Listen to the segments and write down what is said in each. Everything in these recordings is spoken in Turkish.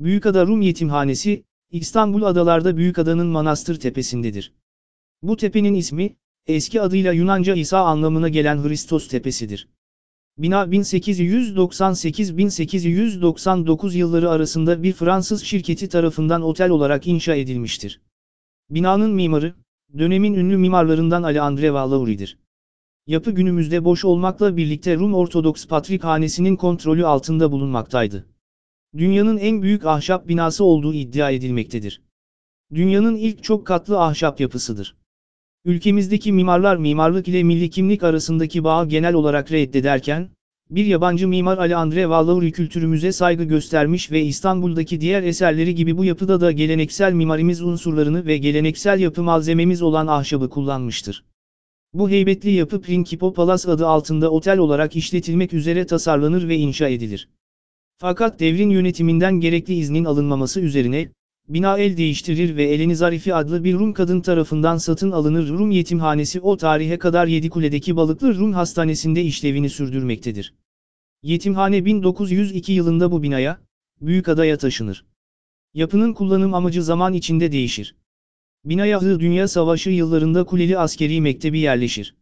Büyükada Rum Yetimhanesi, İstanbul Adalarda Büyükada'nın Manastır Tepesi'ndedir. Bu tepenin ismi, eski adıyla Yunanca İsa anlamına gelen Hristos Tepesidir. Bina 1898-1899 yılları arasında bir Fransız şirketi tarafından otel olarak inşa edilmiştir. Binanın mimarı, dönemin ünlü mimarlarından Alejandro Vallauri'dir. Yapı günümüzde boş olmakla birlikte Rum Ortodoks Patrikhanesi'nin kontrolü altında bulunmaktaydı. Dünyanın en büyük ahşap binası olduğu iddia edilmektedir. Dünyanın ilk çok katlı ahşap yapısıdır. Ülkemizdeki mimarlar mimarlık ile milli kimlik arasındaki bağı genel olarak reddederken, bir yabancı mimar Ali Andre Vallauri kültürümüze saygı göstermiş ve İstanbul'daki diğer eserleri gibi bu yapıda da geleneksel mimarimiz unsurlarını ve geleneksel yapı malzememiz olan ahşabı kullanmıştır. Bu heybetli yapı Principal Palace adı altında otel olarak işletilmek üzere tasarlanır ve inşa edilir. Fakat devrin yönetiminden gerekli iznin alınmaması üzerine, bina el değiştirir ve Eleni Zarifi adlı bir Rum kadın tarafından satın alınır. Rum yetimhanesi o tarihe kadar Yedikule'deki Balıklı Rum Hastanesi'nde işlevini sürdürmektedir. Yetimhane 1902 yılında bu binaya, Büyükada'ya taşınır. Yapının kullanım amacı zaman içinde değişir. Binaya Hı Dünya Savaşı yıllarında Kuleli Askeri Mektebi yerleşir.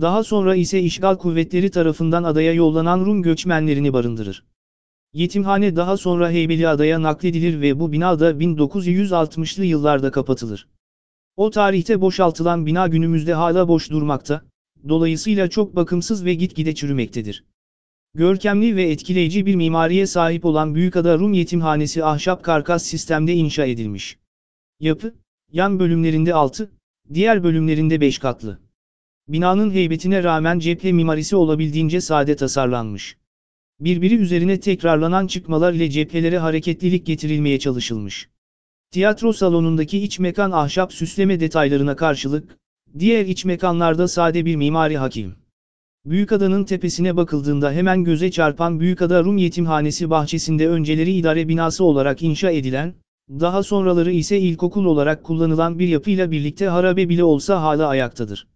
Daha sonra ise işgal kuvvetleri tarafından adaya yollanan Rum göçmenlerini barındırır. Yetimhane daha sonra Heybeliada'ya nakledilir ve bu bina da 1960'lı yıllarda kapatılır. O tarihte boşaltılan bina günümüzde hala boş durmakta, dolayısıyla çok bakımsız ve gitgide çürümektedir. Görkemli ve etkileyici bir mimariye sahip olan Büyükada Rum Yetimhanesi ahşap karkas sistemde inşa edilmiş. Yapı, yan bölümlerinde 6, diğer bölümlerinde 5 katlı. Binanın heybetine rağmen cephe mimarisi olabildiğince sade tasarlanmış. Birbiri üzerine tekrarlanan çıkmalar ile cephelere hareketlilik getirilmeye çalışılmış. Tiyatro salonundaki iç mekan ahşap süsleme detaylarına karşılık, diğer iç mekanlarda sade bir mimari hakim. Büyükada'nın tepesine bakıldığında hemen göze çarpan Büyükada Rum Yetimhanesi bahçesinde önceleri idare binası olarak inşa edilen, daha sonraları ise ilkokul olarak kullanılan bir yapıyla birlikte harabe bile olsa hala ayaktadır.